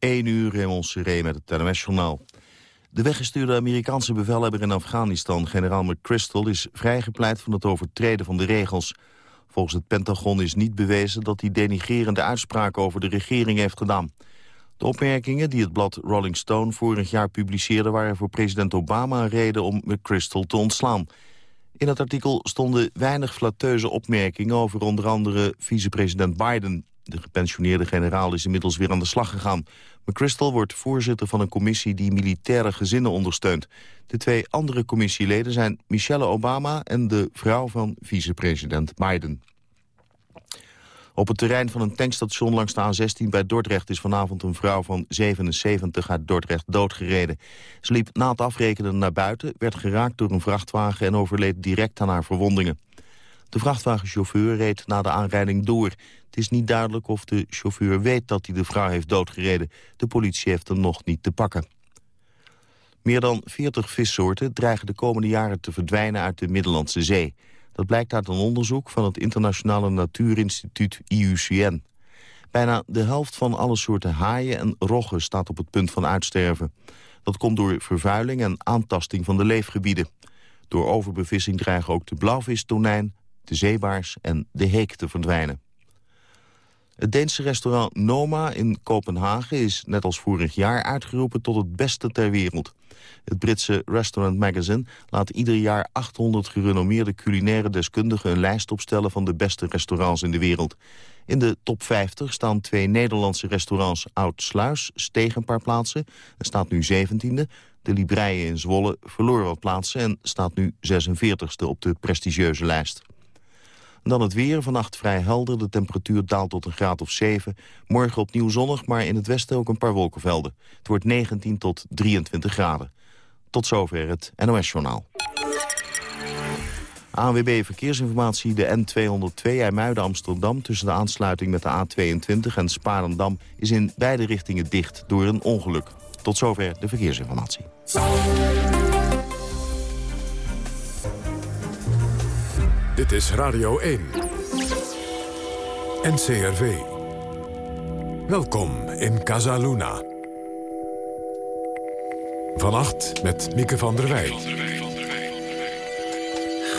1 uur Raymond Seré met het NMS-journaal. De weggestuurde Amerikaanse bevelhebber in Afghanistan, generaal McChrystal... is vrijgepleit van het overtreden van de regels. Volgens het Pentagon is niet bewezen dat hij denigerende uitspraken over de regering heeft gedaan. De opmerkingen die het blad Rolling Stone vorig jaar publiceerde... waren voor president Obama een reden om McChrystal te ontslaan. In het artikel stonden weinig flatteuze opmerkingen over onder andere vicepresident Biden. De gepensioneerde generaal is inmiddels weer aan de slag gegaan. McChrystal wordt voorzitter van een commissie die militaire gezinnen ondersteunt. De twee andere commissieleden zijn Michelle Obama en de vrouw van vicepresident Biden. Op het terrein van een tankstation langs de A16 bij Dordrecht... is vanavond een vrouw van 77 uit Dordrecht doodgereden. Ze liep na het afrekenen naar buiten, werd geraakt door een vrachtwagen... en overleed direct aan haar verwondingen. De vrachtwagenchauffeur reed na de aanrijding door. Het is niet duidelijk of de chauffeur weet dat hij de vrouw heeft doodgereden. De politie heeft hem nog niet te pakken. Meer dan 40 vissoorten dreigen de komende jaren te verdwijnen uit de Middellandse Zee. Dat blijkt uit een onderzoek van het Internationale Natuurinstituut IUCN. Bijna de helft van alle soorten haaien en roggen staat op het punt van uitsterven. Dat komt door vervuiling en aantasting van de leefgebieden. Door overbevissing dreigen ook de blauwvistonijn, de zeebaars en de heek te verdwijnen. Het Deense restaurant Noma in Kopenhagen is net als vorig jaar uitgeroepen tot het beste ter wereld. Het Britse Restaurant Magazine laat ieder jaar 800 gerenommeerde culinaire deskundigen een lijst opstellen van de beste restaurants in de wereld. In de top 50 staan twee Nederlandse restaurants Oud Sluis, steeg een paar plaatsen en staat nu 17e. De Libreien in Zwolle verloor wat plaatsen en staat nu 46e op de prestigieuze lijst. Dan het weer, vannacht vrij helder. De temperatuur daalt tot een graad of 7. Morgen opnieuw zonnig, maar in het westen ook een paar wolkenvelden. Het wordt 19 tot 23 graden. Tot zover het NOS-journaal. ANWB Verkeersinformatie, de N202 IJmuiden-Amsterdam... tussen de aansluiting met de A22 en Sparendam... is in beide richtingen dicht door een ongeluk. Tot zover de verkeersinformatie. Dit is Radio 1. NCRV. Welkom in Casaluna. Vannacht met Mieke van der Wij.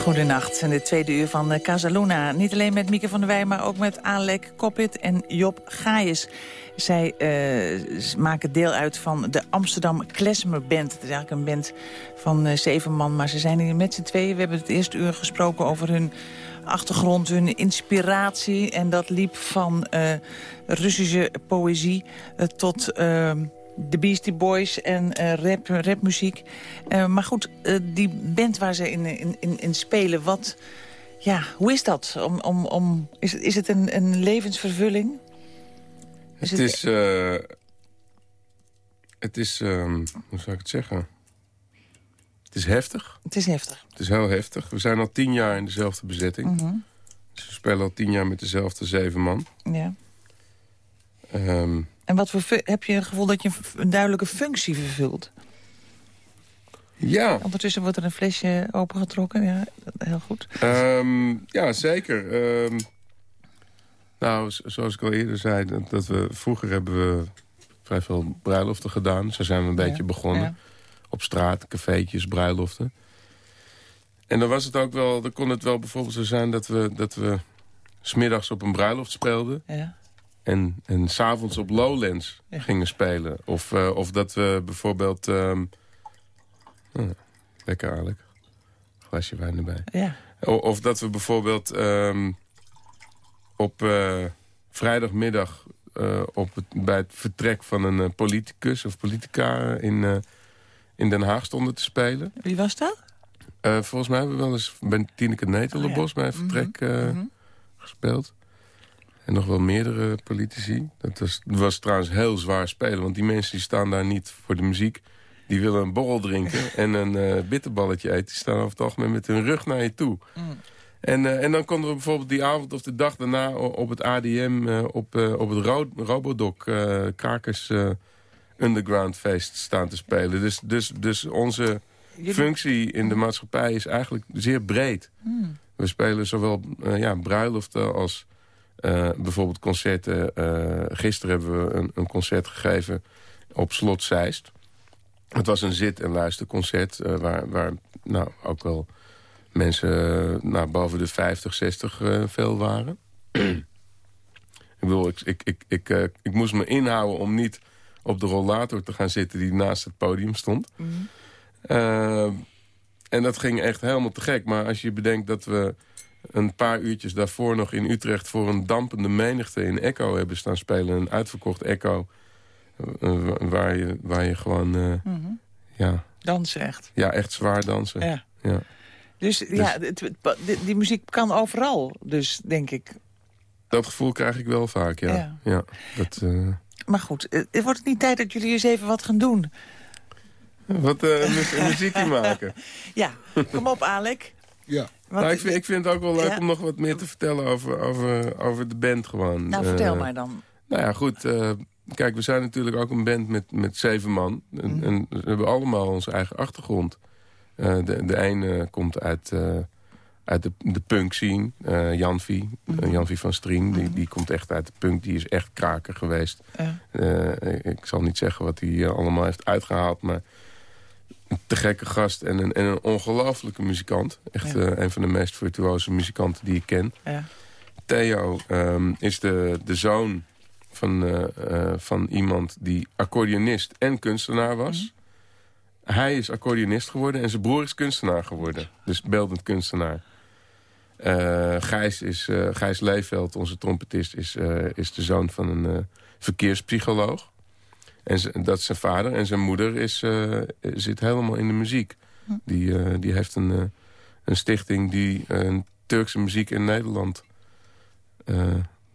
Goedenacht, in de tweede uur van eh, Casaluna. Niet alleen met Mieke van der Wij, maar ook met Alek Koppit en Job Gaaiers. Zij uh, maken deel uit van de Amsterdam Klesmer Band. Het is eigenlijk een band van uh, zeven man, maar ze zijn hier met z'n tweeën. We hebben het eerste uur gesproken over hun achtergrond, hun inspiratie. En dat liep van Russische poëzie tot ehm, de Beastie Boys en uh, rap, rapmuziek. Uh, maar goed, uh, die band waar ze in, in, in, spelen, wat, ja, hoe is dat? Om, om, om, is, is het een, een levensvervulling? Is het, het, is... het is, um, hoe zou ik het zeggen? Het is heftig. Het is heftig. Het is heel heftig. We zijn al tien jaar in dezelfde bezetting. Mm -hmm. dus we spelen al tien jaar met dezelfde zeven man. Ja. Um, en wat voor heb je het gevoel dat je een duidelijke functie vervult? Ja. Ondertussen wordt er een flesje opengetrokken. Ja, heel goed. Um, ja, zeker. Um, nou, zoals ik al eerder zei, dat, dat, we, vroeger hebben we vrij veel bruiloften gedaan. Zo zijn we een beetje begonnen. Ja. Op straat, cafeetjes, bruiloften. En dan was het ook wel, dan kon het wel bijvoorbeeld zo zijn dat we, dat we smiddags op een bruiloft speelden. Ja. En, en s'avonds op Lowlands gingen spelen. Of, uh, of dat we bijvoorbeeld... Um, lekker aardig. Glasje wijn erbij. Ja. Of, of dat we bijvoorbeeld um, op uh, vrijdagmiddag... op het, bij het vertrek van een politicus of politica in, in Den Haag stonden te spelen. Wie was dat? volgens mij hebben we wel eens bij Tineke Netelenbos... Oh, ja. bij het vertrek mm -hmm. gespeeld. En nog wel meerdere politici. Dat was, was trouwens heel zwaar spelen. Want die mensen die staan daar niet voor de muziek. Die willen een borrel drinken en een uh, bitterballetje eten. Die staan over het algemeen met hun rug naar je toe. Mm. En, uh, en dan konden we bijvoorbeeld die avond of de dag daarna... op het ADM, uh, op, op het Ro Robodoc, Krakers Underground Feest staan te spelen. Dus, dus, dus onze functie in de maatschappij is eigenlijk zeer breed. Mm. We spelen zowel ja, bruiloften als bijvoorbeeld concerten. gisteren hebben we een, een, concert gegeven op Slot Zeist. Het was een zit- en luisterconcert waar, waar nou, ook wel mensen nou, boven de 50, 60 veel waren. ik bedoel, ik, ik, ik, ik, ik moest me inhouden om niet op de rollator te gaan zitten die naast het podium stond. Mhm. Eh, en dat ging echt helemaal te gek. Maar als je bedenkt dat we een paar uurtjes daarvoor nog in Utrecht... voor een dampende menigte in Echo hebben staan spelen. Een uitverkocht Echo. Uh, waar, je, waar je gewoon... Uh, ja, dansen echt. Ja, echt zwaar dansen. Ja. ja. Dus, dus, ja, die, die, muziek kan overal, dus denk ik. Dat gevoel krijg ik wel vaak, ja. ja. ja dat, maar goed, wordt het niet tijd dat jullie eens even wat gaan doen? Wat muziekje maken? ja, kom op Alek. Ja. nou, ik, vind, ik vind het ook wel leuk om nog wat meer te vertellen over, over, over de band gewoon. Nou, vertel uh, maar dan. Nou ja, goed. kijk, we zijn natuurlijk ook een band met, met zeven man. En, mhm. en we hebben allemaal onze eigen achtergrond. de, de ene komt uit uit de, de punk scene. Uh, Janvi, mm Janvi van Strien, die, mhm. die komt echt uit de punk. Die is echt kraker geweest. Uh, ik zal niet zeggen wat hij allemaal heeft uitgehaald, maar te gekke gast en een, en een ongelofelijke muzikant. Echt een van de meest virtuoze muzikanten die ik ken. Ja. Theo um, is de, de zoon van, van iemand die accordeonist en kunstenaar was. Mhm. Hij is accordeonist geworden en zijn broer is kunstenaar geworden. Dus beeldend kunstenaar. Gijs, is, Gijs Leefveld, onze trompetist, is, is de zoon van een verkeerspsycholoog. En dat zijn vader. En zijn moeder is, zit helemaal in de muziek. Hm. Die, die heeft een, een stichting die Turkse muziek in Nederland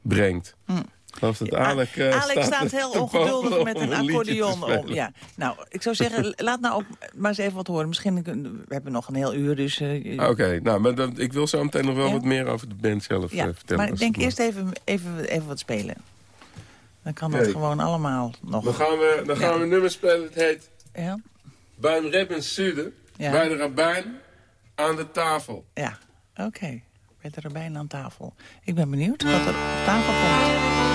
brengt. Hm geloof dat Alek, Alek staat, heel ongeduldig met een, accordeon om. Ja. Nou, ik zou zeggen, laat nou ook maar eens even wat horen. Misschien, we hebben nog een heel uur, dus... Uh, Oké, nou, maar dan, ik wil zo meteen nog wel wat meer over de band zelf ja, vertellen. maar ik denk eerst even, even, even wat spelen. Dan kan dat gewoon allemaal nog. Dan gaan we, dan gaan we een nummer spelen, het heet... Ja. Bij een rap in Zuiden, bij de rabbijn, aan de tafel. Ja, oké met de rabbijn aan tafel. Ik ben benieuwd wat er op tafel komt.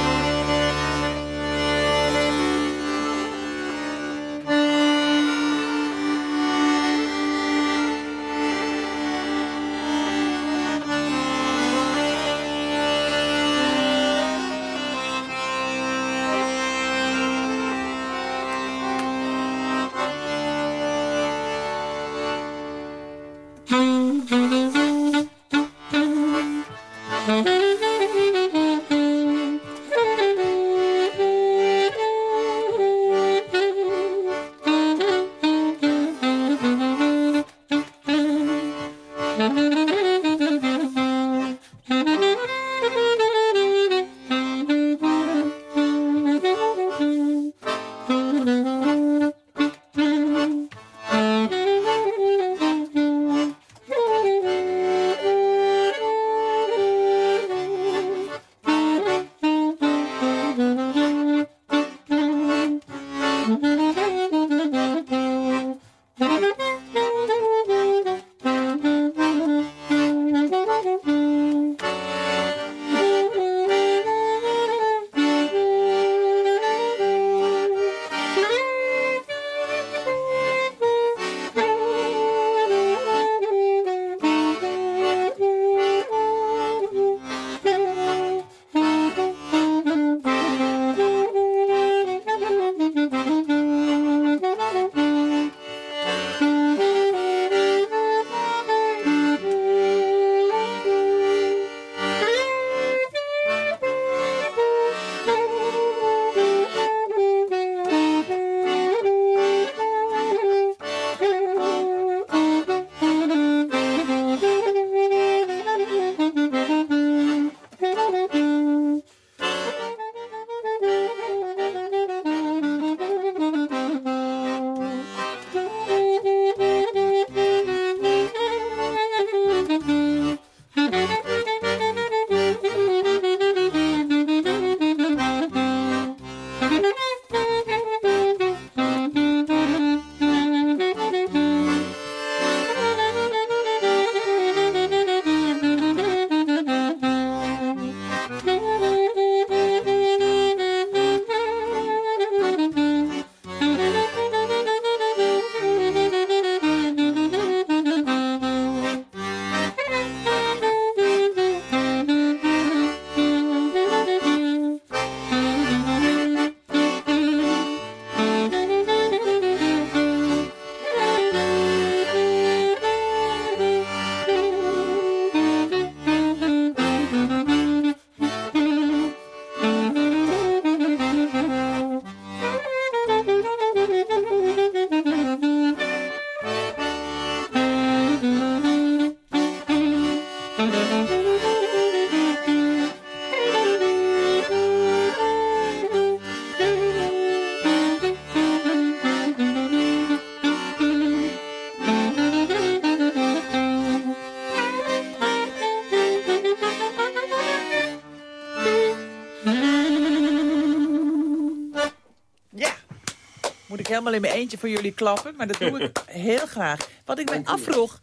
Helemaal in mijn eentje voor jullie klappen, maar dat doe ik heel graag. Wat ik me afvroeg,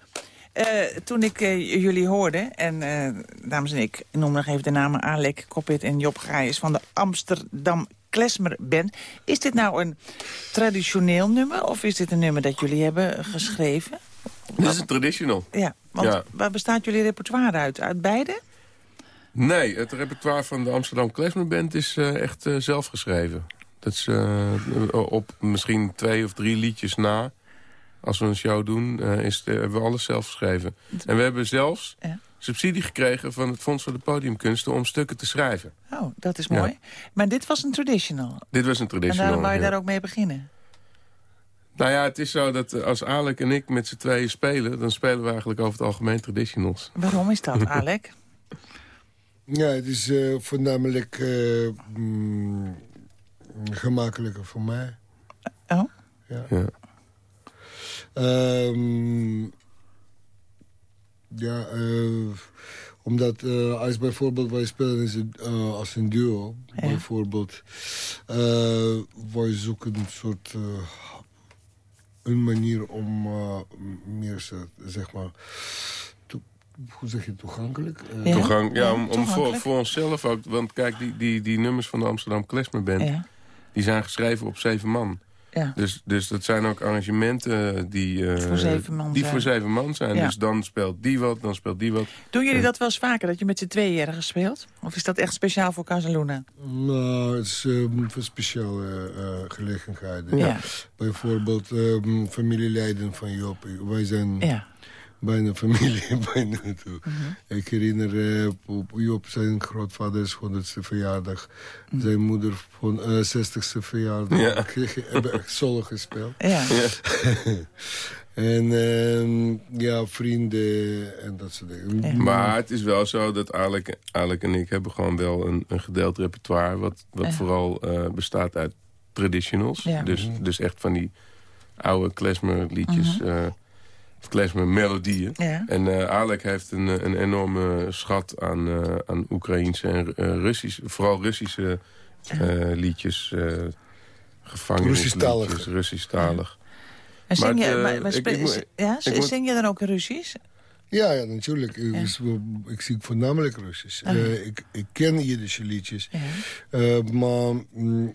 uh, toen ik uh, jullie hoorde... en uh, dames en ik, ik noem nog even de namen Alek, Koppit en Job Grijs... van de Amsterdam Klesmer Band. Is dit nou een traditioneel nummer of is dit een nummer dat jullie hebben geschreven? Dit is een traditional. Ja, want ja. waar bestaat jullie repertoire uit? Uit beide? Nee, het repertoire van de Amsterdam Klesmer Band is echt zelf geschreven. Dat is op misschien twee of drie liedjes na als we een show doen, uh, is de, hebben we alles zelf geschreven. En we hebben zelfs ja. subsidie gekregen van het Fonds voor de Podiumkunsten... om stukken te schrijven. Oh, dat is mooi. Maar dit was een traditional. Dit was een traditional, En daarom wou je daar ook mee beginnen? Nou ja, het is zo dat eh, als Alek en ik met z'n tweeën spelen... dan spelen we eigenlijk over het algemeen traditionals. Waarom is dat, Alek? ja, het is uh, voornamelijk uh, mm, gemakkelijker voor mij. Oh? Ja. ja. Um, ja, uh, omdat uh, als bijvoorbeeld wij spelen is het, uh, als een duo, ja. bijvoorbeeld, wij zoeken een soort een manier om meer, zeg maar, hoe zeg je, toegankelijk? Ja. Toegang, ja, om, om voor, voor onszelf ook, want kijk, die, die, die nummers van de Amsterdam Klesmer Band, die zijn geschreven op zeven man. Ja. Dus, dus dat zijn ook arrangementen die, uh, voor zeven man die zijn. voor zeven man zijn. Ja. Dus dan speelt die wat, dan speelt die wat. Doen jullie dat wel eens vaker, dat je met z'n tweeën ergens speelt? Of is dat echt speciaal voor Casaluna? Nou, het is um, voor speciale uh, gelegenheden. Ja. Bijvoorbeeld um, familieleiden van Job. Wij zijn... Bijna familie bijna toe. Mm -hmm. Ik herinner uh, op Job zijn grootvaders 100ste verjaardag. Mm -hmm. Zijn moeder van uh, 60ste verjaardag. Ja. hebben echt solo gespeeld. Ja. ja. en uh, ja, vrienden en dat soort dingen. Ja. Maar het is wel zo dat Alek, Alek en ik hebben gewoon wel een, een gedeeld repertoire... wat, wat ja. vooral uh, bestaat uit traditionals. Dus, dus echt van die oude klezmer liedjes... -hmm of klezmer melodieën. Ja. En uh, Alek heeft een, een enorme schat aan, uh, aan Oekraïnse en uh, Russische, vooral Russische liedjes. Gevangenisliedjes, Russisch-talig. En zing je, maar, maar ik, ik, ja, ik zing je dan ook Russisch? Ja, ja natuurlijk. Ja. Ik, ik zie voornamelijk Russisch. Ah. Uh, ik, ik ken Jiddische liedjes. Ja. Uh, maar mm,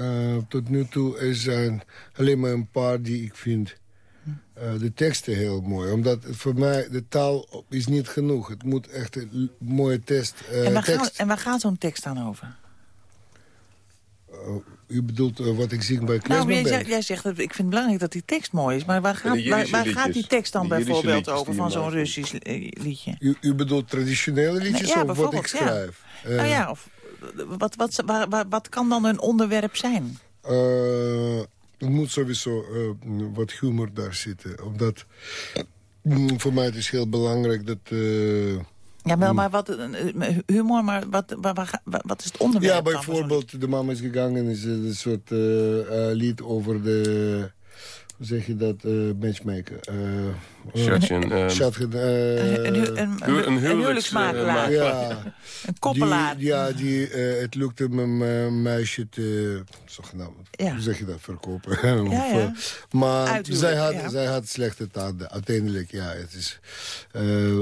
uh, tot nu toe er zijn alleen maar een paar die ik vind... Uh, de teksten heel mooi. Omdat voor mij de taal is niet genoeg. Het moet echt een mooie test, en, waar tekst. En waar gaat zo'n tekst dan over? u bedoelt wat ik zie bij Nou, jij, zegt, jij zegt, dat ik vind het belangrijk dat die tekst mooi is. Maar waar gaat, waar, waar gaat die tekst dan bijvoorbeeld over van zo'n Russisch liedje? U, u, bedoelt traditionele liedjes ja, of wat ik schrijf? Ja. Uh, nou ja, of, wat, wat, wat, wat kan dan een onderwerp zijn? Uh, er moet sowieso uh, wat humor daar zitten. Omdat mm, voor mij het is heel belangrijk dat... Uh, ja, wel, maar wat, humor, maar wat, wat, is het onderwerp? Ja, bijvoorbeeld De Mama is gegangen is een soort uh, lied over de... Hoe zeg je dat? Uh, matchmaker. Uh. Uh, Shotchen, een, een, een, een huwelijksmakelaar. ja. een koppelaar. Die, ja, die, het lukte mijn meisje te... Zogenaamd, ja. Hoe zeg je dat? Verkopen. Ja, ja. maar zij had, ja. zij had slechte tanden. Uiteindelijk, ja. Het is,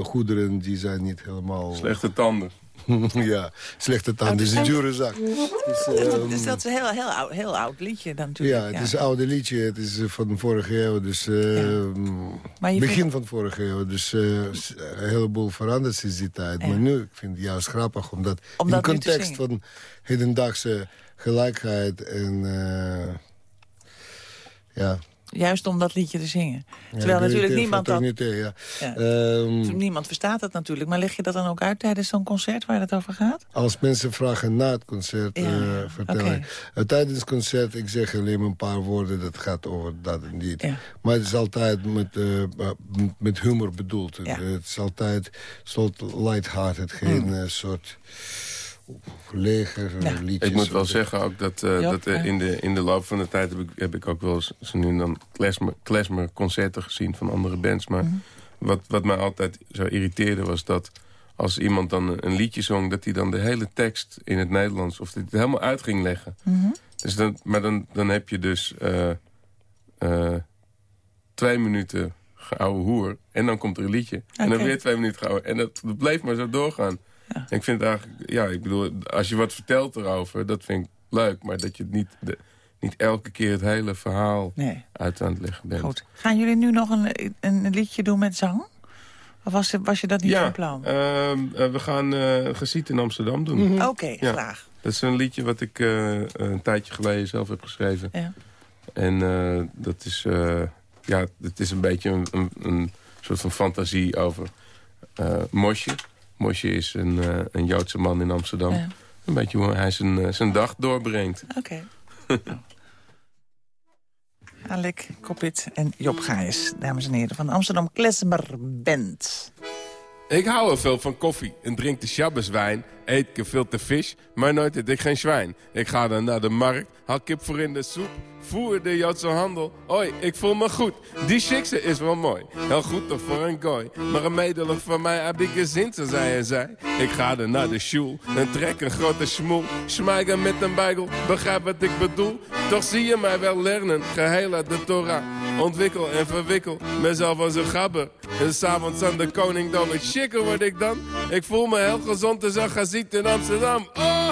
goederen die zijn niet helemaal... Slechte tanden. ja, slechte tanden is een dure zak. Dus, um, dus dat is een heel, heel, oud, heel oud liedje dan natuurlijk. Ja, het is een oude liedje. Het is van de vorige eeuw. Dus, uh, ja. begin vindt... van vorige eeuw. Dus uh, een heleboel veranderd sinds die tijd. Ja. Maar nu, ik vind het juist grappig. Omdat Om in de context van hedendaagse gelijkheid en... Uh, ja, Juist om dat liedje te zingen. Terwijl natuurlijk niemand dat... Niet, ja. Ja. Um, niemand verstaat dat natuurlijk. Maar leg je dat dan ook uit tijdens zo'n concert waar het over gaat? Als mensen vragen na het concert, ja. uh, vertel okay. ik. Uh, tijdens het concert, ik zeg alleen maar een paar woorden. Dat gaat over dat en dit. Maar het is altijd met, uh, met humor bedoeld. Het is altijd soort lighthearted. Geen mm. soort leger ja. liedjes. Ik moet wel zeggen ook dat, uh, ja, dat uh, in, de, in de loop van de tijd... heb ik, heb ik ook wel eens zo nu en dan klezmer, klezmer concerten gezien van andere bands. Maar mm -hmm. wat, wat mij altijd zo irriteerde was dat als iemand dan een liedje zong... dat hij dan de hele tekst in het Nederlands... of dit helemaal uit ging leggen. Mhm. dus dan, maar dan, dan heb je dus eh, eh, twee minuten geouwe hoer. En dan komt er een liedje. En dan weer twee minuten geouwe. En dat, dat bleef maar zo doorgaan. Ja. En ik vind het eigenlijk... Ja, ik bedoel, als je wat vertelt erover... dat vind ik leuk. Maar dat je het niet, de, niet elke keer het hele verhaal Nee, uit aan het leggen bent. goed. Gaan jullie nu nog een, een liedje doen met zang? Of was, was je dat niet ja, van plan? ehm, eh, we gaan Gesiet in Amsterdam doen. Oké, ja. graag. Dat is een liedje wat ik eh, een tijdje geleden zelf heb geschreven. Ja. En dat is, ja, het is een beetje een, een, een soort van fantasie over Mosje. Mosje is een, eh, een Joodse man in Amsterdam. Ja. Een beetje hoe hij zijn, eh, zijn dag doorbrengt. Oké. Nou. Alek Koppit en Job Gijs, dames en heren, van de Amsterdam Klezmer Band. Ik hou wel veel van koffie en drink de Shabboswijn. Eet gefilte vis, maar nooit eet ik geen zwijn. Ik ga dan naar de markt, haal kip voor in de soep. Voer de Joodse handel, oi, ik voel me goed. Die chicse is wel mooi, heel goed toch voor een gooi. Maar een medelig van mij heb ik gezien, zo zei en zei. Ik ga dan naar de school en trek een grote smoel. Smijgen met een bijgel, begrijp wat ik bedoel. Toch zie je mij wel leren, geheel uit de Torah. Ontwikkel en verwikkel, mezelf als een gabber. En s'avonds aan de koning dan word ik dan. Ik voel me heel gezond en zo ga ziet in Amsterdam. Oh,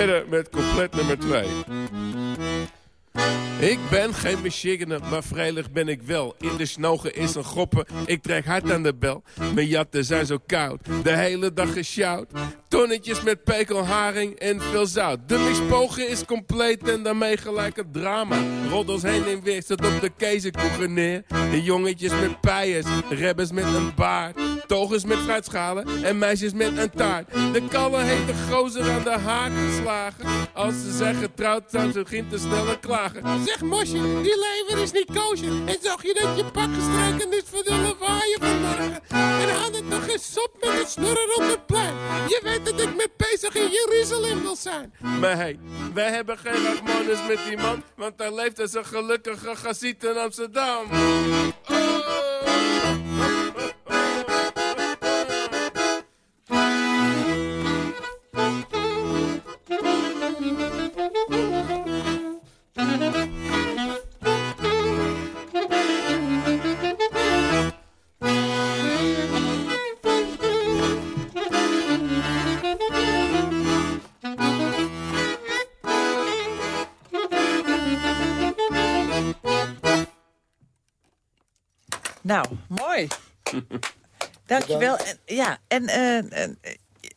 verder met compleet nummer 2. Ik ben geen Michiganer, maar vrijelijk ben ik wel. In de snogen is een goppen, ik trek hard aan de bel. Mijn jatten zijn zo koud, de hele dag gesjouwd. Tonnetjes met pekelharing en veel zout. De mispogen is compleet en daarmee gelijk het drama. Roddels heen en weer, zit op de kezenkoeken neer. De jongetjes met pijers, rebbers met een baard. Togers met fruitschalen en meisjes met een taart. De kallen heeft de gozer aan de haak geslagen. Als ze zijn getrouwd, zou ze geen te sneller klagen. Zeg Mosje, die lever is niet koosje. En zag je dat je pak gestreken is voor de lawaai vanmorgen. En had het nog eens op met het snurren op het plein. Je weet dat ik met bezig in Jeruzalem wil zijn. Maar hey, wij hebben geen Rachmanus met die man. Want daar leeft als een gelukkige gaziet in Amsterdam. Oh. Dankjewel. En, ja, en eh, eh,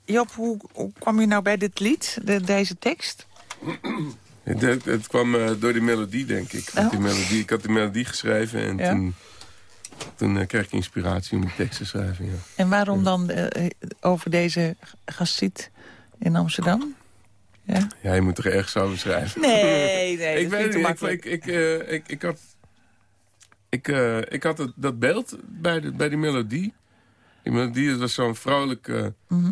Job, hoe, hoe kwam je nou bij dit lied, de, deze tekst? Het, het, kwam eh, door die melodie, denk ik. Want Oh. Die melodie, ik had die melodie geschreven en Ja. toen, toen eh, kreeg ik inspiratie om die tekst te schrijven. Ja. En waarom dan eh, over deze gastiet in Amsterdam? Ja? ja, je moet er ergens over schrijven. Nee, nee, ik weet niet, ik, makkelijk. ik, ik, eh, ik, ik had, ik, eh, ik had het, dat beeld bij, de, bij die melodie. Die melodie dat was zo'n vrolijke Mhm.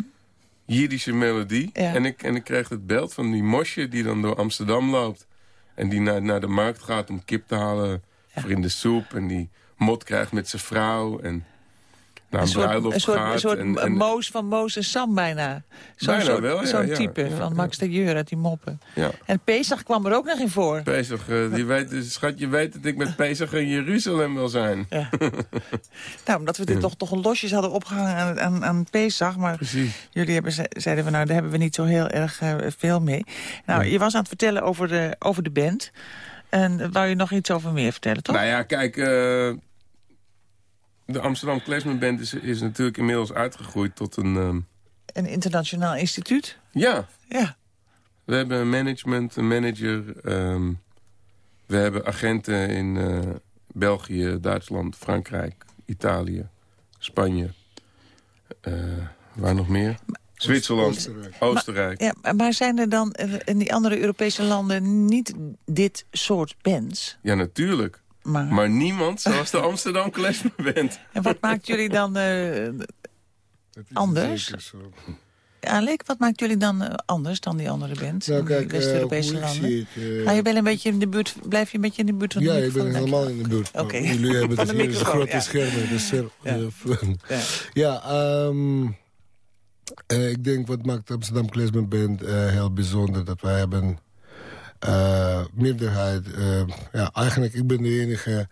Jiddische melodie. En, ik, en ik kreeg het beeld van die mosje die dan door Amsterdam loopt. En die naar, naar de markt gaat om kip te halen voor in de soep. En die mot krijgt met zijn vrouw. En een, soort. Een soort en, en, Moos van Moos en Sam bijna. Zo'n ja, ja, type ja, van. Max de Jeur uit die moppen. Ja. En Pesach kwam er ook nog in voor. Pesach, eh, die weet, dus, schat, je weet dat ik met Pesach in Jeruzalem wil zijn. Ja. nou, omdat we dit toch, toch losjes hadden opgehangen aan, aan, aan Pesach. Maar Precies. jullie hebben, ze- zeiden van nou, daar hebben we niet zo heel erg eh, veel mee. Nou, je was aan het vertellen over de, over de band. En wou je nog iets over meer vertellen, toch? Nou ja, kijk, eh, de Amsterdam Klezmer Band is, is natuurlijk inmiddels uitgegroeid tot een... ehm, Een internationaal instituut. ja, Ja. we hebben een management, een manager. ehm, we hebben agenten in eh, België, Duitsland, Frankrijk, Italië, Spanje. eh, waar nog meer? Zwitserland, Oostenrijk. Oostenrijk. ja. Maar zijn er dan eh, in die andere Europese landen niet dit soort bands? Ja, natuurlijk. Maar, Maar niemand zoals de Amsterdam Klezmer Band. En wat maakt jullie dan... eh is Anders? zeker. Alek, wat maakt jullie dan eh, anders dan die andere bands Nou die kijk, eh, West-Europese landen? Ga je wel een beetje in de buurt, blijf je een beetje in de buurt van de ja, ik ben helemaal in de buurt. Oké. Maar Jullie hebben het microfoon, grote ja. schermen. Dus Ja. Ja. ja, ehm, eh, ik denk wat maakt Amsterdam Klezmer Band eh, heel bijzonder. Dat wij hebben eh meerderheid... eh, ja, eigenlijk ik ben de enige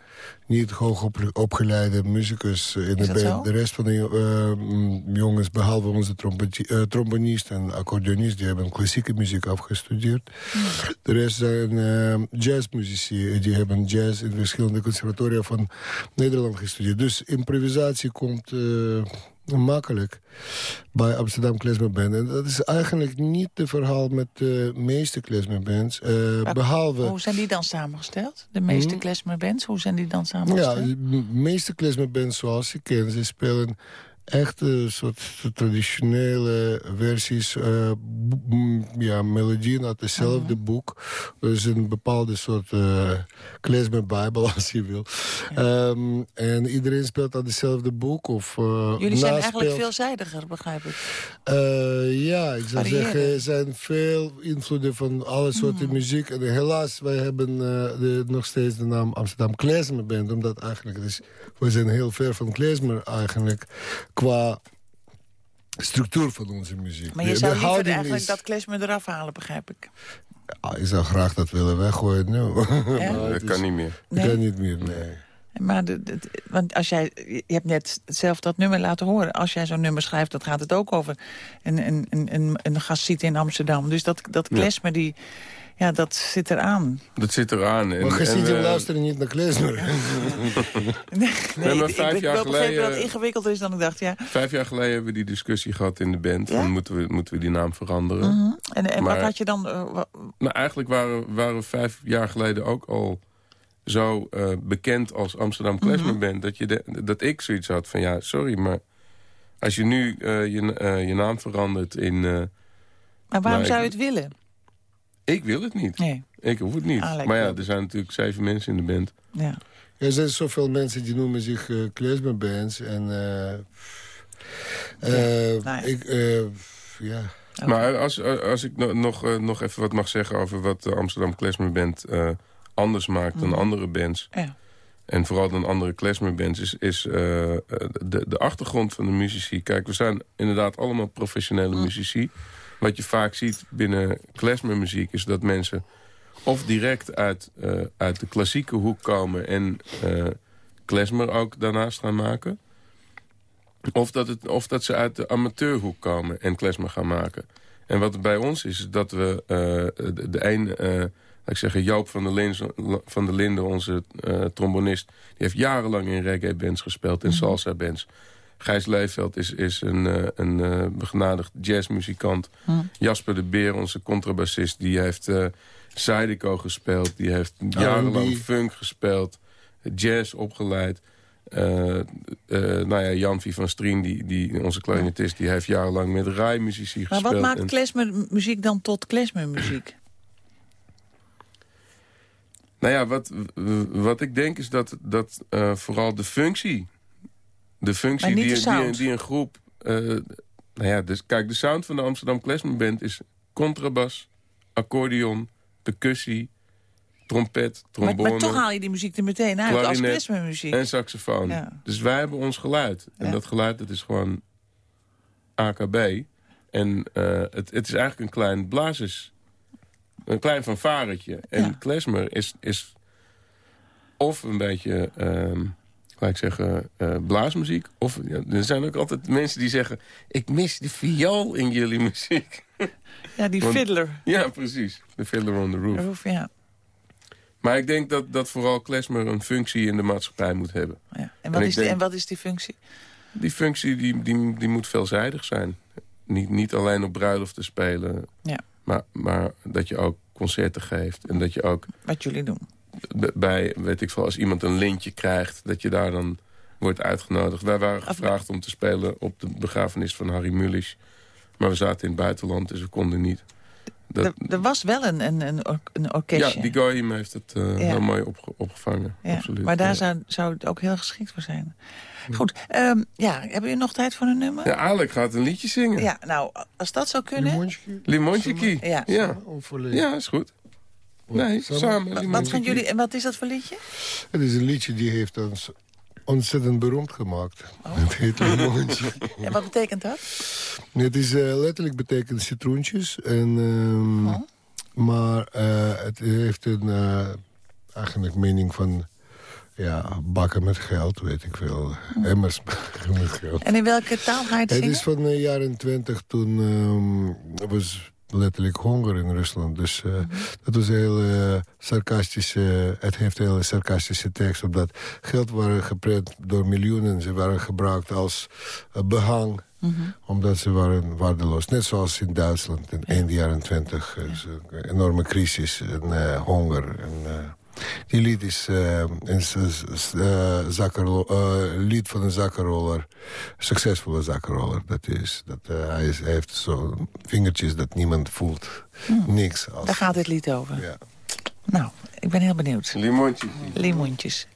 niet hoog op, opgeleide muzikus in de band. zo? De rest van de eh, jongens, behalve onze trompeti- eh, trombonist en accordeonist... die hebben klassieke muziek afgestudeerd. De rest zijn eh, jazzmuzici. Die hebben jazz in verschillende conservatoria van Nederland gestudeerd. Dus improvisatie komt makkelijk bij Amsterdam Klezmer Band. En dat is eigenlijk niet het verhaal met de meeste klezmer bands. Maar behalve... Hoe zijn die dan samengesteld? De meeste Hmm? klezmer bands, hoe zijn die dan Ja, de meeste klezmerbands zoals ik ken, ze spelen echt een soort traditionele versies, eh, m, ja, melodieën uit hetzelfde Mhm. boek. Dus een bepaalde soort uh, klezmerbijbel, als je wil. Ehm, en iedereen speelt uit hetzelfde boek. Of, eh, Jullie zijn eigenlijk veelzijdiger, begrijp ik. Eh, ja, ik zou zeggen, er zijn veel invloeden van alle soorten Hmm. muziek. En helaas, wij hebben eh, de, nog steeds de naam Amsterdam Klezmer Band. Omdat eigenlijk, is, we zijn heel ver van klezmer eigenlijk, qua structuur van onze muziek. Maar je De- zou de liever eigenlijk is- dat klezmer eraf halen, begrijp ik. Ja, ik zou graag dat willen weggooien nu. Ja? Maar Dat is- kan niet meer. Dat Nee? kan niet meer, nee. Maar de, de- de- want als jij, je hebt net zelf dat nummer laten horen. Als jij zo'n nummer schrijft, dan gaat het ook over een, een, een, een, een in Amsterdam. Dus dat, dat Ja. klezmer, die, ja, dat zit eraan. Dat zit eraan. En, Maar je eh, luisteren niet naar klezmer. Nee, nee, maar ik, vijf ik jaar wil begrijpen dat geleden- het ingewikkelder is dan ik dacht, ja. Vijf jaar geleden hebben we die discussie gehad in de band. Ja? Van, moeten, we, moeten we die naam veranderen? Mhm. En, en wat Maar- had je dan... eh, Nou, eigenlijk waren, waren we vijf jaar geleden ook al zo eh, bekend als Amsterdam Klezmer Band... Dat, je de- dat ik zoiets had van, ja, sorry, maar... als je nu eh, je, eh, je naam verandert in... eh, maar waarom Nou, ik- zou je het willen? Ik wil het niet. Nee, Ik hoef het niet. Ah, maar ja, er zijn natuurlijk zeven mensen in de band. ja. Er zijn zoveel mensen die noemen zich uh, klezmerbands. En eh, eh, nou ja. ik, eh, ja... Oké. Maar als, als ik no- nog, nog even wat mag zeggen over wat de Amsterdam Klezmer Band... eh, anders maakt dan andere bands... Ja. en vooral dan andere klezmerbands... is, is eh, de, de achtergrond van de muzici. Kijk, we zijn inderdaad allemaal professionele muzici. Wat je vaak ziet binnen klezmermuziek... is dat mensen of direct uit, eh, uit de klassieke hoek komen... en eh klezmer ook daarnaast gaan maken... Of dat, het, of dat ze uit de amateurhoek komen en klezmer gaan maken. En wat bij ons is, is dat we eh, de, de een, ik zeggen, Joop van der, Linden, van der Linden, onze trombonist... die heeft jarenlang in reggae-bands gespeeld, in salsa-bands. Gijs Leefveld is, is een, eh, een eh, begenadigd jazzmuzikant. Jasper de Beer, onze contrabassist, die heeft eh Zydeco gespeeld. Die heeft jarenlang funk gespeeld, jazz opgeleid... Uh, uh, nou ja, Jan van Strien, die, die, onze clarinetist, die heeft jarenlang met rijmuzici Maar gespeeld. wat maakt en- klezmermuziek dan tot klezmermuziek? Nou ja, wat, wat ik denk is dat, dat uh, vooral de functie... de functie die, die, die een groep... uh, nou ja, dus kijk, de sound van de Amsterdam Klezmer Band is contrabas, accordeon, percussie, trompet, trombone... Maar, maar toch haal je die muziek er meteen uit als klezmermuziek. En saxofoon. Dus wij hebben ons geluid. En dat geluid dat is gewoon AKB. En uh, het, het is eigenlijk een klein blazers... Een klein fanfaretje. En klezmer is, is of een beetje... Uh, laat ik zeggen, uh, blaasmuziek. Of ja, er zijn ook altijd mensen die zeggen... ik mis de viool in jullie muziek. Ja, die Want, fiddler. Ja, precies. De fiddler on the roof. roof ja. Maar ik denk dat, dat vooral klezmer een functie in de maatschappij moet hebben. Ja. En, wat en, is die, en wat is die functie? Die functie die, die, die moet veelzijdig zijn. Niet, niet alleen op bruiloft te spelen. Ja. Maar, maar dat je ook concerten geeft. En dat je ook... Wat jullie doen. Bij, weet ik veel, als iemand een lintje krijgt... dat je daar dan wordt uitgenodigd. Wij waren gevraagd om te spelen op de begrafenis van Harry Mulisch. Maar we zaten in het buitenland, dus we konden niet. Dat, er, was wel een, een, een, een orkestje. Ja, die Goyim heeft het uh, heel mooi op, opgevangen. Ja, absoluut. Maar daar zou, zou het ook heel geschikt voor zijn. Goed, um, ja, hebben jullie nog tijd voor een nummer? Ja, Alek gaat een liedje zingen. Ja, nou, als dat zou kunnen... Limontjeki. Ja. Ja. ja, is goed. Nee, samen. Wat, gaan jullie, en wat is dat voor liedje? Het is een liedje die heeft ons ontzettend beroemd gemaakt. Oh. Het heet en wat betekent dat? Het is uh, letterlijk betekent citroentjes. En, um, oh. Maar uh, het heeft een uh, eigenlijk mening van ja, bakken met geld, weet ik veel. Oh. Emmers met geld. En in welke taal ga je het zingen? Het is van de jaren twintig toen um, was letterlijk honger in Rusland. Dus uh, dat was heel uh, sarcastische... Het heeft een hele sarcastische tekst. Omdat geld waren geprint door miljoenen. Ze waren gebruikt als behang. Mm -hmm. Omdat ze waren waardeloos. Net zoals in Duitsland in eind jaren twintig. een enorme crisis en honger. En, die lied is uh, een uh, lied van een zakkenroller. Succesvolle zakkenroller. Dat is, dat, uh, hij, is, hij, heeft zo vingertjes dat niemand voelt. Hmm. Niks. Als... Daar gaat dit lied over. Ja. Nou, ik ben heel benieuwd. Limontjes. Limontjes.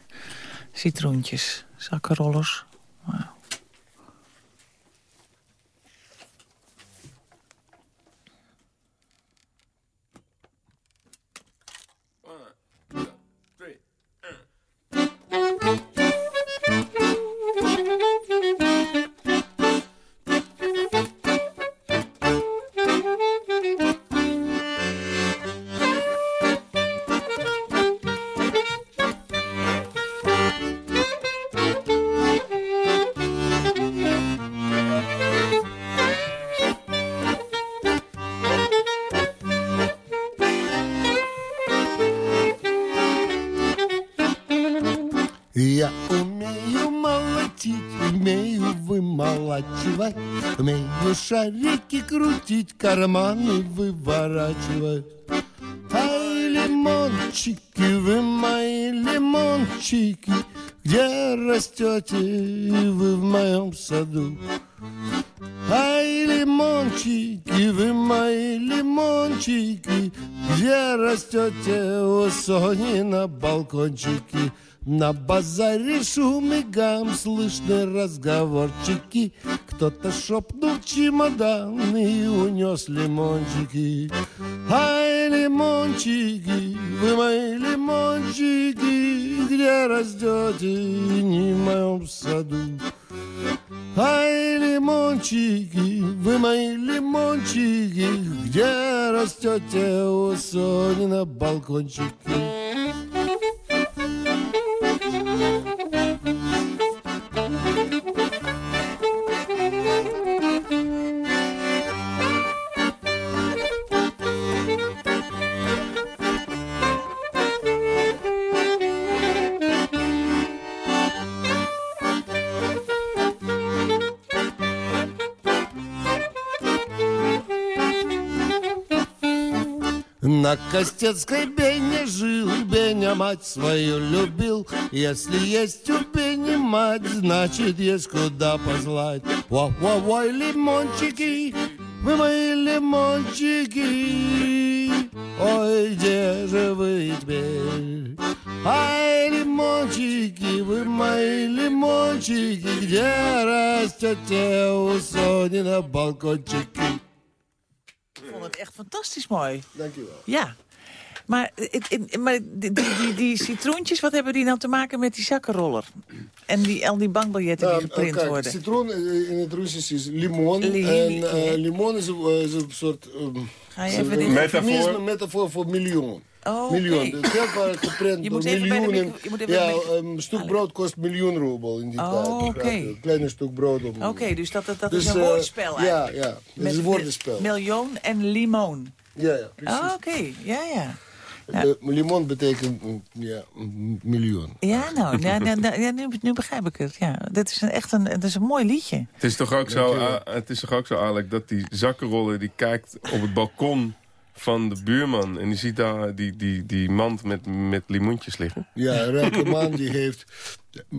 Citroentjes. Zakkenrollers. Wow. Карманы выворачивать. Ай, лимончики, вы мои лимончики, где растете вы в моем саду? Ай, лимончики, вы мои лимончики, где растете у Сони на балкончике? На базаре шум и гам, слышны разговорчики. Кто-то шепнул чемодан и унес лимончики. Ай, лимончики, вы мои лимончики, где растете, не в моем саду. Ай, лимончики, вы мои лимончики, где растете у Сони на балкончике. На Костецкой Бене жил, Беня мать свою любил. Если есть у Бени мать, значит есть куда позвать. Ва-ва-вай, лимончики, вы мои лимончики. Ой, где же вы теперь? Ай, лимончики, вы мои лимончики, где растете у Сони на балкончике? Vond het echt fantastisch mooi. Dankjewel. Ja. Maar, maar die, die, citroentjes, wat hebben die nou te maken met die zakkenroller? En die, al die bankbiljetten die Nou, geprint kijk, worden. citroen eh, in het Russisch is limon. Li- en eh, limon is, een- is een soort... Um, Ga je even dit... Metafoor. metafoor voor miljoen. Oh, Miljoen. oké. Het geld waar geprint Je door moet even bij de miljoenen. micro- je moet even ja, de- een stuk brood kost miljoen roebel in die Oh, tijd. Een kleine stuk brood. op Oké, dus dat, dat, dat Dus, is een eh, woordspel Ja, eigenlijk. ja. Het Met is een woordenspel. Miljoen en limoon. Ja, ja, precies. Oh, oké. Ja, ja. Ja. Eh, limon betekent ja, miljoen. Ja, nou, ja, ja, nu, nu begrijp ik het. Ja, dit is een, echt een, het is een mooi liedje. Het is toch ook zo, ah, het is toch ook zo Alec, dat die zakkenroller die kijkt op het balkon van de buurman. En die ziet daar die, die, die mand met, met limoentjes liggen. Ja, een rijke man die heeft...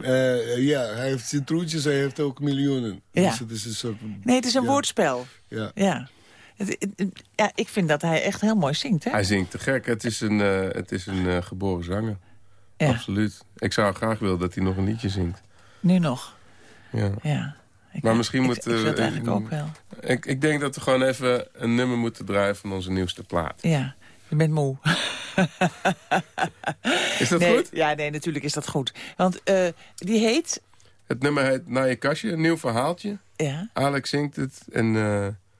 eh, ja, hij heeft citroentjes, hij heeft ook miljoenen. Ja. Dus het is een soort... Nee, het is een Ja. woordspel. Ja. Ja. Ja, ik vind dat hij echt heel mooi zingt, hè? Hij zingt te gek. Het is een, eh, het is een eh, geboren zanger. Ja, Absoluut. Ik zou graag willen dat hij nog een liedje zingt. nu nog. Ja. Ja. Ik, Maar misschien ik, moet, Ik, eh, eigenlijk ook wel. Ik, ik denk dat we gewoon even een nummer moeten draaien van onze nieuwste plaat. Ja, je bent moe. Is dat nee, goed? Ja, nee, natuurlijk is dat goed. Want die heet... Het nummer heet Naar je kastje, een nieuw verhaaltje. Ja, Alex zingt het en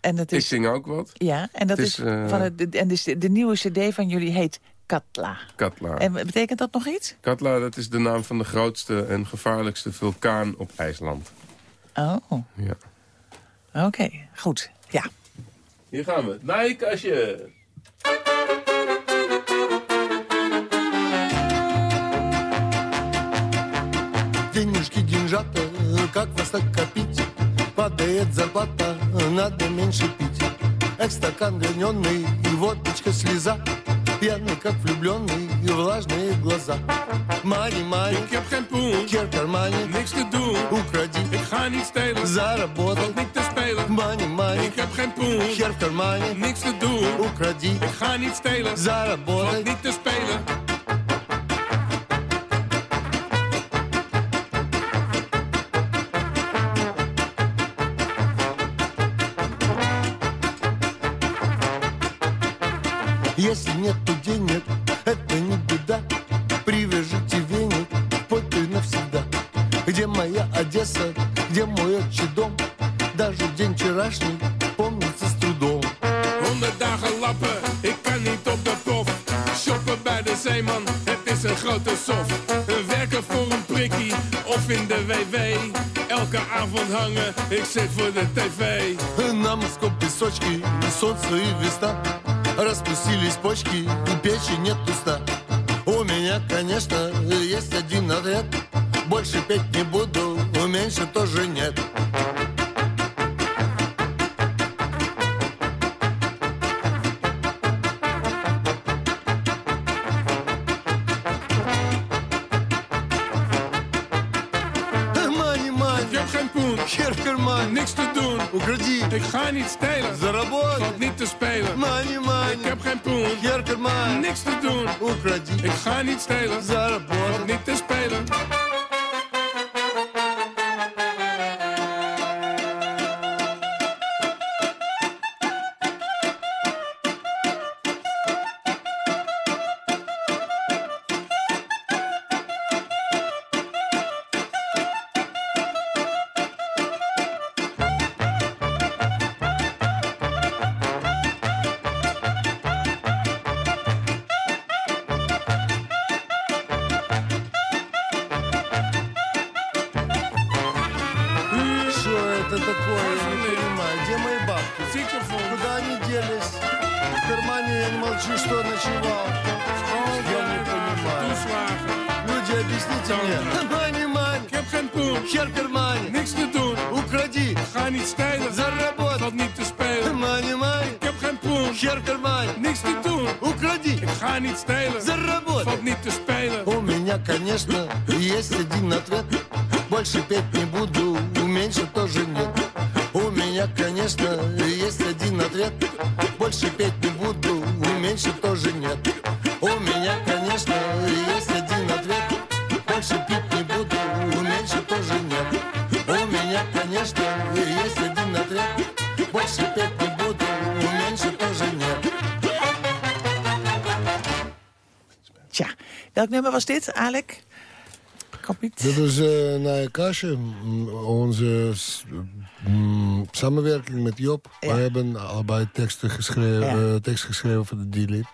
en dat ik is... zing ook wat. Ja, en dat Het is, is, eh, van het, de- en dus de, de nieuwe cd van jullie heet Katla. Katla. En betekent dat nog iets? Katla, dat is de naam van de grootste en gevaarlijkste vulkaan op IJsland. Oh, Ja. oké. Goed. Ja. Hier gaan we. Naar je kastje. Денежки, деньжата, как вас так копить? Падает зарплата, надо меньше пить. Эх, стакан граненый, и водочка слеза. Пьяный, как влюбленный, и влажные глаза. Мани, мани, Ik heb geen poen, хер в кармане, niks te doen. укради, Ik ga niet stelen, заработай. valt niet te spelen. Мани, мани, Ik heb geen poen, niks te doen. укради, Ik ga niet stelen, заработай. valt niet te spelen. Денег, это не беда Привяжите веник, ты навсегда Где моя Одесса, где мой отчий дом Даже день вчерашний помнится с трудом Honderd dagen lappen, ik kan niet op de pof. Shoppen bij de zeeman, het is een grote sof. Werken voor een prikkie of in de WW. Elke avond hangen, ik zit voor de tv. На морском песочке солнце и весна Распустились почки, у печи нет туста У меня, конечно, есть один ответ. Больше петь не буду, меньше тоже нет. Your shampoo, your karman, next to do. Укради. Ты ханит стайл, Заработай. stelen. Is op niet te spelen. Больше петь не буду, меньше тоже нет. У меня, конечно, есть один ответ. Больше пить не буду, меньше тоже нет. У меня, конечно, есть один ответ. Больше петь не буду, меньше тоже нет. Tja, welk nummer was dit, Alec? Dit is uh, Kasje, onze mm, samenwerking met Job. Ja. Wij hebben allebei teksten geschreven, Ja. eh, tekst geschreven voor de D-Lid.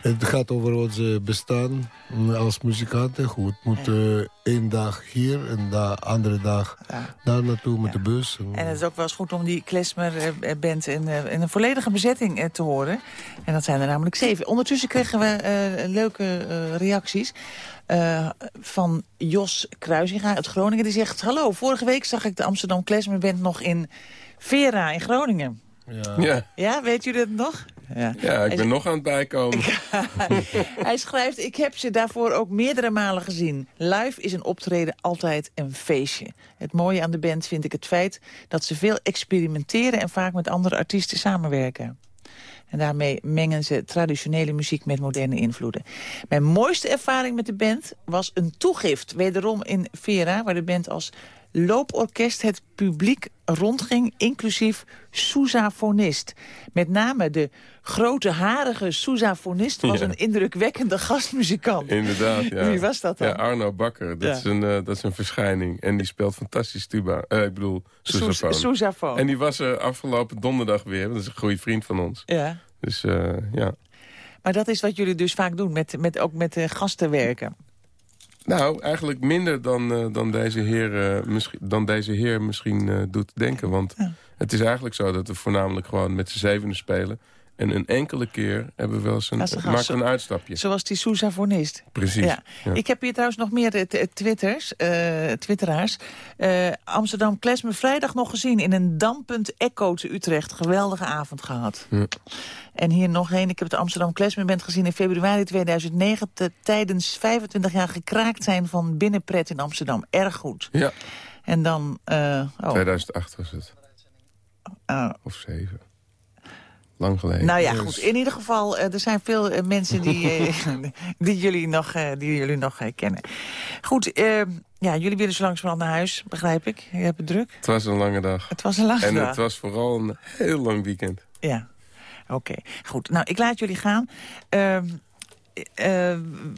Het gaat over onze bestaan als muzikanten. Goed, het moet eh, één dag hier en de andere dag daar naartoe met de bus. En het is ook wel eens goed om die klezmer-band in, in een volledige bezetting te horen. En dat zijn er namelijk zeven. Ondertussen kregen we leuke reacties eh, van Jos Kruisinga uit Groningen. Die zegt, hallo, vorige week zag ik de Amsterdam Klezmer-band nog in Vera in Groningen. ja. Ja, Ja, weet jullie dat nog? Ja. ja ik ben nog aan het bijkomen. Hij schrijft, ik heb ze daarvoor ook meerdere malen gezien. Live is een optreden altijd een feestje. Het mooie aan de band vind ik het feit dat ze veel experimenteren... en vaak met andere artiesten samenwerken. En daarmee mengen ze traditionele muziek met moderne invloeden. Mijn mooiste ervaring met de band was een toegift. Wederom in Vera, waar de band als looporkest het publiek rondging... inclusief sousafonist. Met name de grote harige sousafonist... was Ja. een indrukwekkende gastmuzikant. Inderdaad, ja. Wie was dat dan? Ja, Arno Bakker. Dat, Ja. is een, eh, dat is een verschijning. En die speelt fantastisch tuba. Eh, ik bedoel. Sousaphone. En die was er afgelopen donderdag weer. Dat is een goede vriend van ons. Ja. Dus eh, ja. Maar dat is wat jullie dus vaak doen, met, met, ook met gasten werken. Nou, eigenlijk minder dan, eh, dan, deze, heer, eh, misschien, dan deze heer misschien eh, doet denken. Want het is eigenlijk zo dat we voornamelijk gewoon met z'n zevenen spelen. En een enkele keer hebben we wel eens een, een we een uitstapje. Zoals die sousaphonist. Precies. Ja. Ja. Ik heb hier trouwens nog meer eh, t- twitters, eh, twitteraars. Eh, Amsterdam Klesme vrijdag nog gezien in een dampend echo te Utrecht. Geweldige avond gehad. Ja. En hier nog één. Ik heb de Amsterdam Klesme Band gezien in februari 2009... te- tijdens 25 jaar gekraakt zijn van binnenpret in Amsterdam. Erg goed. Ja, En dan... eh, oh, 2008 was het. ah, Of zeven. Lang geleden. Nou ja, goed. In ieder geval, eh, er zijn veel eh, mensen die, eh, die jullie nog, eh, die jullie nog kennen. Goed, ja, jullie willen zo langzamerhand naar huis, begrijp ik. Je hebt het druk. Het was een lange dag. Het was een lange En dag. het was vooral een heel lang weekend. Ja, oké. Goed, nou, ik laat jullie gaan. Ehm, eh,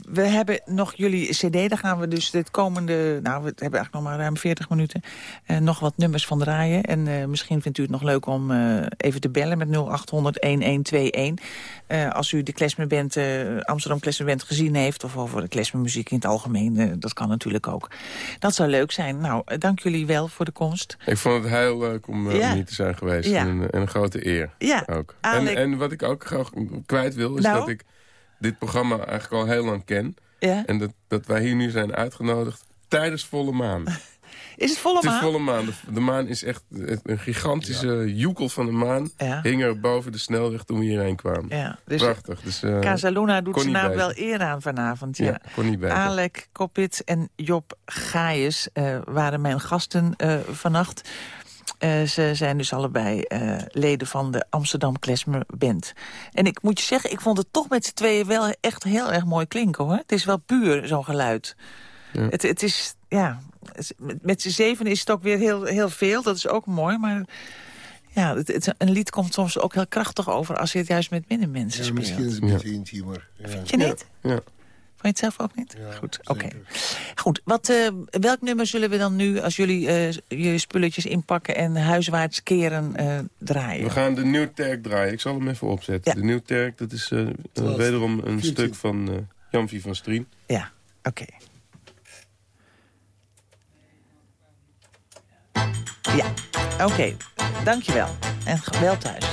we hebben nog jullie cd. Daar gaan we dus het komende... Nou, we hebben eigenlijk nog maar ruim 40 minuten. eh, nog wat nummers van draaien. En eh, misschien vindt u het nog leuk om eh, even te bellen met 0800-1121. Eh, als u de Klesmerband, eh Amsterdam Klesmerband gezien heeft... of over de klezmermuziek in het algemeen. eh, dat kan natuurlijk ook. Dat zou leuk zijn. Nou, eh, dank jullie wel voor de komst. Ik vond het heel leuk om, eh, Ja. hier te zijn geweest. Ja. En, een, en een grote eer Ja, ook. Alec- En, en wat ik ook graag kwijt wil, is Nou? dat ik dit programma eigenlijk al heel lang ken. Ja? En dat, dat wij hier nu zijn uitgenodigd tijdens volle maan. Is het volle Het is maan? volle maan. De, de maan is echt een gigantische joekel van een maan. Ja. Hing er boven de snelweg toen we hierheen kwamen. Ja, dus Prachtig. Dus, eh, Casaluna doet zijn naam wel eer aan vanavond. Ja. Ja, kon niet beter. Alec Koppit en Job Gaius eh, waren mijn gasten eh, vannacht. Eh, ze zijn dus allebei eh, leden van de Amsterdam Klesmer Band. En ik moet je zeggen, ik vond het toch met z'n tweeën wel echt heel erg mooi klinken hoor. Het is wel puur zo'n geluid. Ja. Het, het is, ja, met, met z'n zeven is het ook weer heel, heel veel. Dat is ook mooi, maar ja, het, het- een lied komt soms ook heel krachtig over... als je het juist met minder mensen Ja, speelt. misschien is het een beetje intiemer. Ja. Vind je niet? Ja. Vond je het zelf ook niet? Ja, Goed, oké. Goed, wat, eh, welk nummer zullen we dan nu, als jullie eh, je spulletjes inpakken en huiswaarts keren, eh, draaien? We gaan de New Terk draaien. Ik zal hem even opzetten. Ja. De New Terk, dat is wederom een 14. stuk van eh Jan-Vie van Strien. Ja, oké. Ja, oké. Dankjewel. En wel thuis.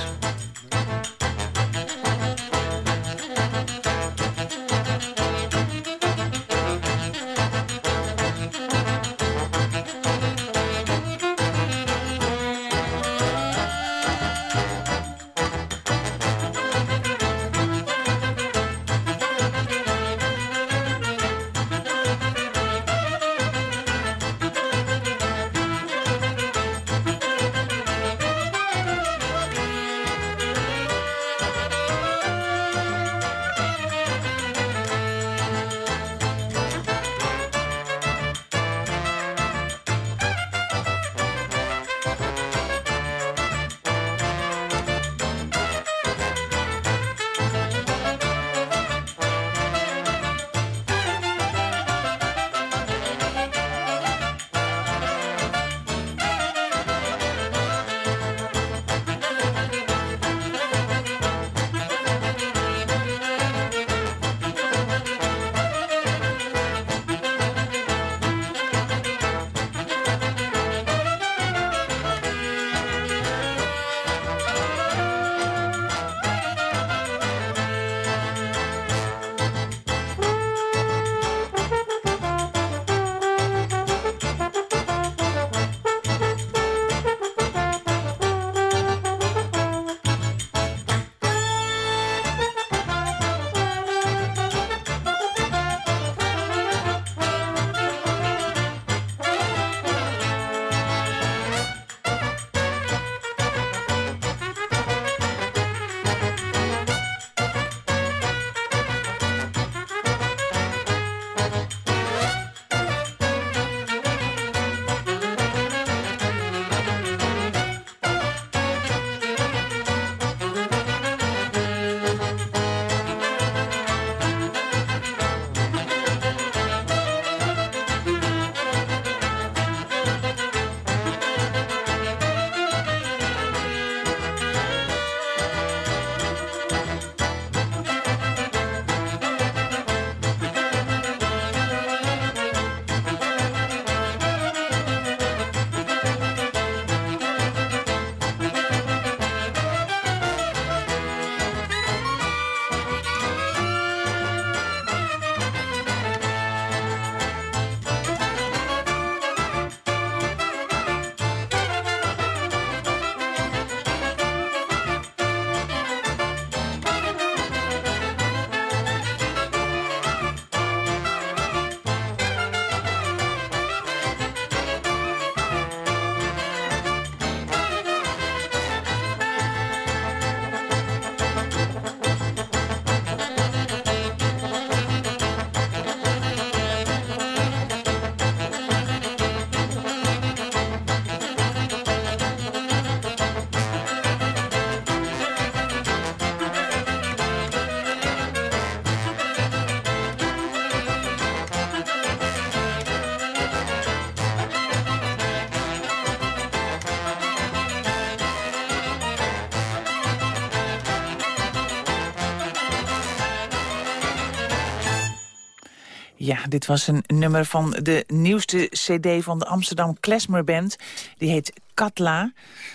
Ja, dit was een nummer van de nieuwste cd van de Amsterdam Klesmer Band. Die heet Katla.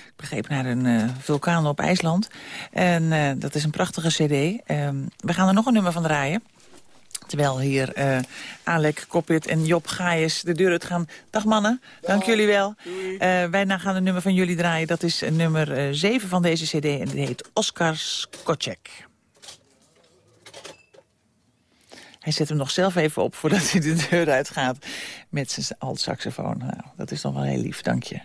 Ik begreep naar een uh, vulkaan op IJsland. En uh, dat is een prachtige cd. Uh, we gaan er nog een nummer van draaien. Terwijl hier uh, Alek Koppit en Job Gaaiers de deur uit gaan. Dag mannen, dank jullie wel. Uh, wij gaan een nummer van jullie draaien. Dat is nummer uh, 7 van deze cd en die heet Oscar Skocek. Hij zet hem nog zelf even op voordat hij de deur uitgaat met zijn alt-saxofoon. Nou, dat is dan wel heel lief, dank je.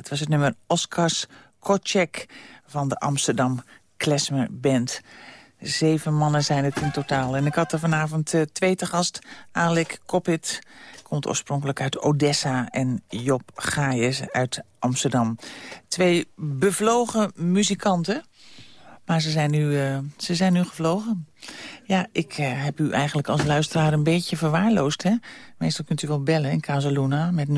Dat was het nummer Oscars Kocek van de Amsterdam Klesmer Band. Zeven mannen zijn het in totaal. En ik had er vanavond uh, twee te gast. Alek Koppit komt oorspronkelijk uit Odessa en Job Gaaiers uit Amsterdam. Twee bevlogen muzikanten. Maar ze zijn nu, uh, ze zijn nu gevlogen. Ja, ik uh, heb u eigenlijk als luisteraar een beetje verwaarloosd. Hè? Meestal kunt u wel bellen in Casaluna met 0800-1121.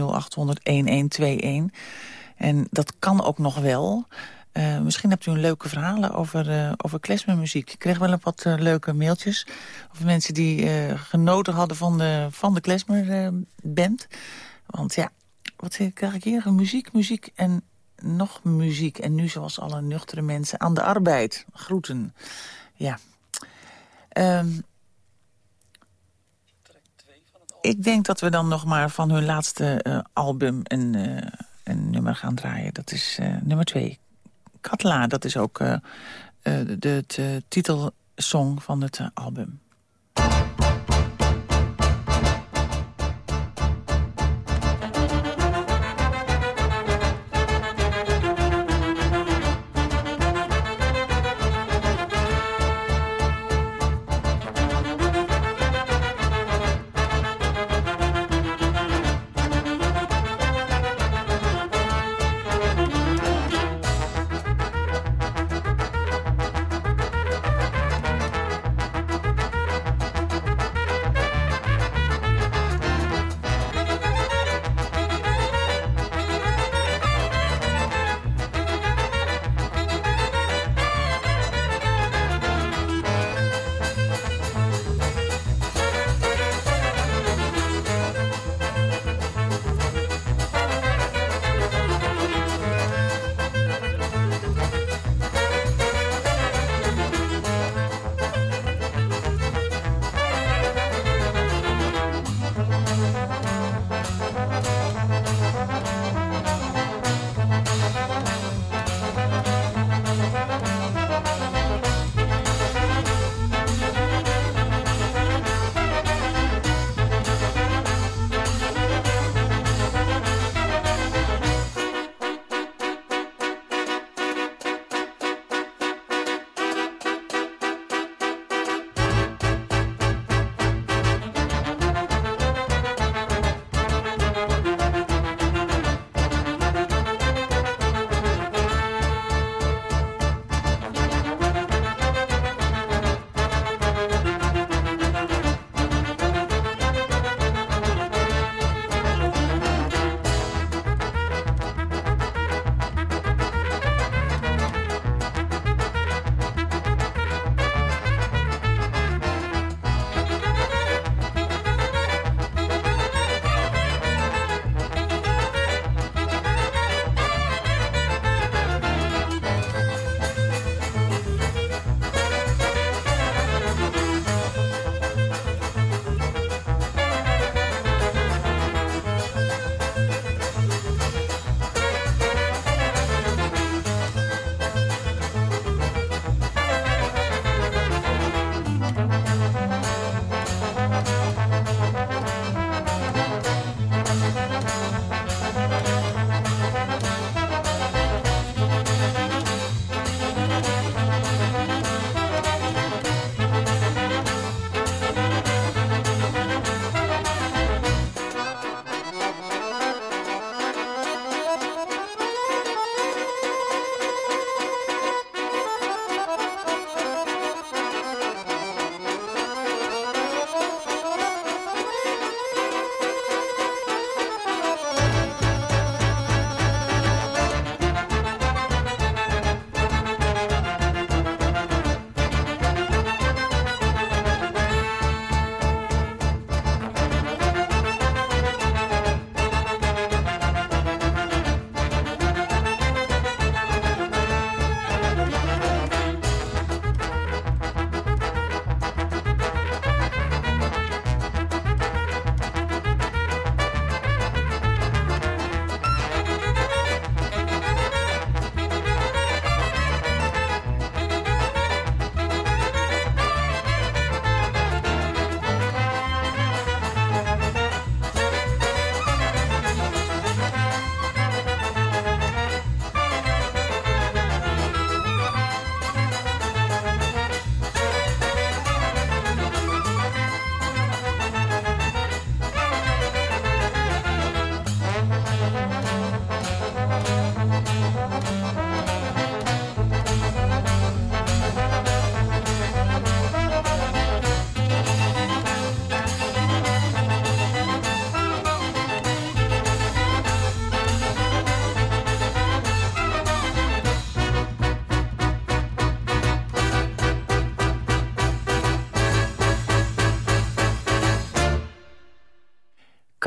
En dat kan ook nog wel. Uh, misschien hebt u een leuke verhalen over, uh, over klezmermuziek. Ik kreeg wel een wat leuke mailtjes. Over mensen die genoten hadden van de, van de klezmerband. Want ja, wat krijg ik hier? Muziek, muziek en nog muziek. En nu zoals alle nuchtere mensen aan de arbeid. Groeten. Ja. Um, ik denk dat we dan nog maar van hun laatste album een, een, nummer gaan draaien. Dat is uh, nummer twee. Katla, dat is ook de, de titelsong van het album.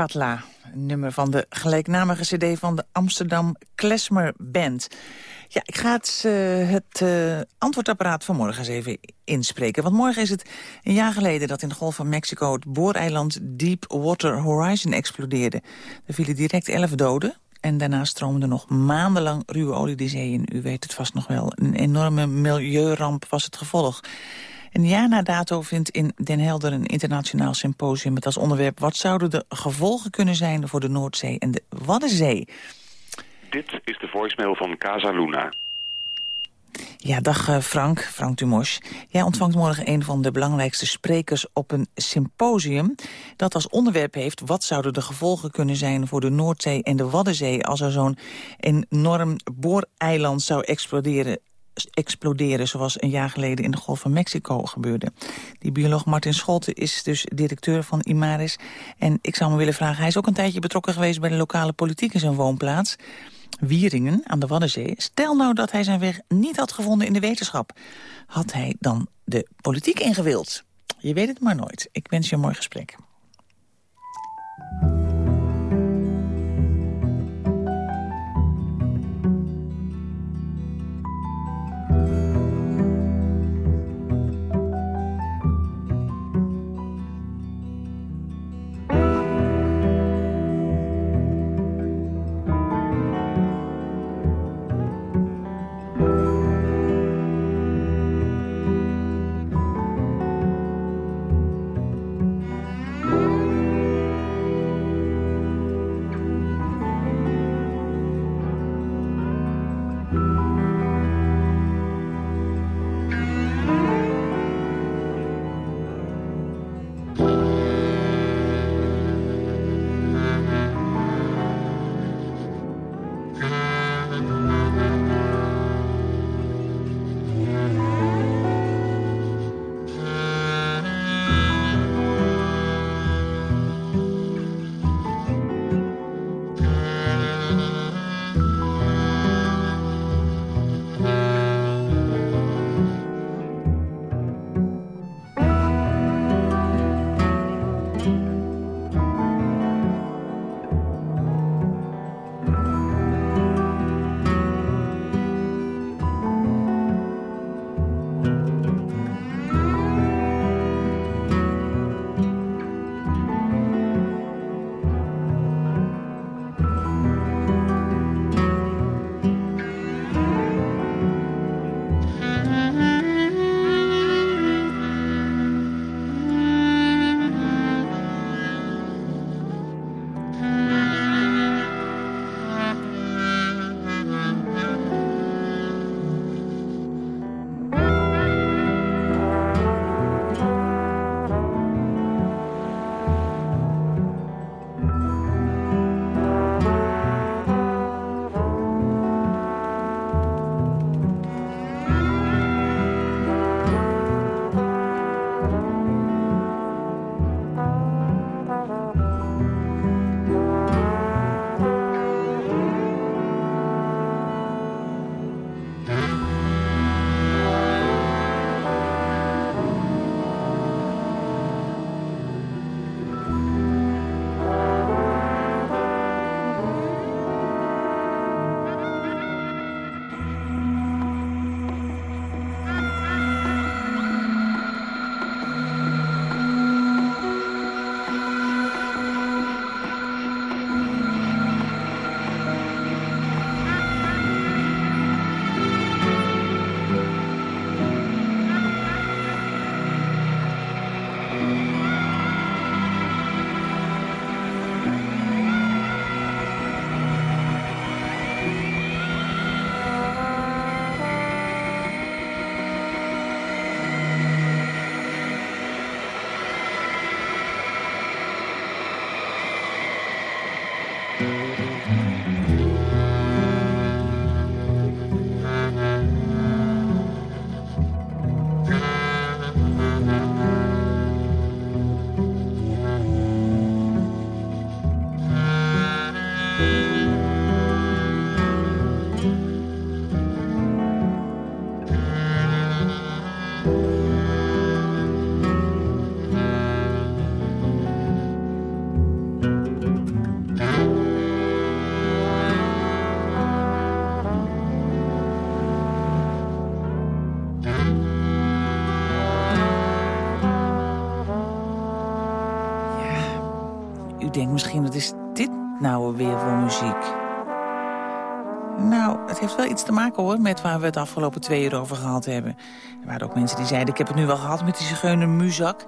Katla. Nummer van de gelijknamige cd van de Amsterdam Klesmer Band. Ja, ik ga het, uh, het uh, antwoordapparaat van morgen eens even inspreken. Want morgen is het een jaar geleden dat in de Golf van Mexico... het booreiland Deepwater Horizon explodeerde. Er vielen direct elf doden. En daarna stroomde nog maandenlang ruwe olie de zee in. U weet het vast nog wel. Een enorme milieuramp was het gevolg. Een jaar na dato vindt in Den Helder een internationaal symposium... met als onderwerp wat zouden de gevolgen kunnen zijn voor de Noordzee en de Waddenzee. Dit is de voicemail van Casa Luna. Ja, dag eh, Frank, Frank Dumos. Jij ontvangt morgen een van de belangrijkste sprekers op een symposium... dat als onderwerp heeft wat zouden de gevolgen kunnen zijn... voor de Noordzee en de Waddenzee als er zo'n enorm booreiland zou exploderen exploderen... zoals een jaar geleden in de Golf van Mexico gebeurde. Die bioloog Martin Scholte is dus directeur van Imaris. En ik zou me willen vragen, hij is ook een tijdje betrokken geweest... bij de lokale politiek in zijn woonplaats. Wieringen aan de Waddenzee. Stel nou dat hij zijn weg niet had gevonden in de wetenschap. Had hij dan de politiek ingewild? Je weet het maar nooit. Ik wens je een mooi gesprek. Misschien, wat is dit nou weer voor muziek? Nou, het heeft wel iets te maken hoor met waar we het afgelopen twee uur over gehad hebben. Er waren ook mensen die zeiden, ik heb het nu wel gehad met die zigeuner Muzak.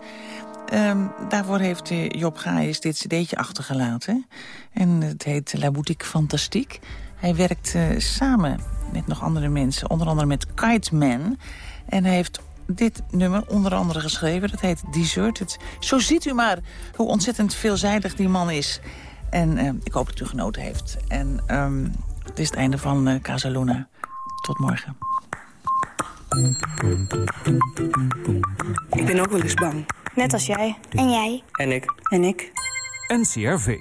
Um, daarvoor heeft eh, Job Gaijs dit cd'tje achtergelaten. En het heet La Boutique Fantastiek. Hij werkt uh, samen met nog andere mensen, onder andere met Kite Man. En hij heeft dit nummer onder andere geschreven. Dat heet Deserted. Zo ziet u maar hoe ontzettend veelzijdig die man is. En uh, ik hoop dat u genoten heeft. En um, het is het einde van uh, Casa Luna. Tot morgen. Ik ben ook wel eens bang. Net als jij. En jij. En ik. En ik. NCRV.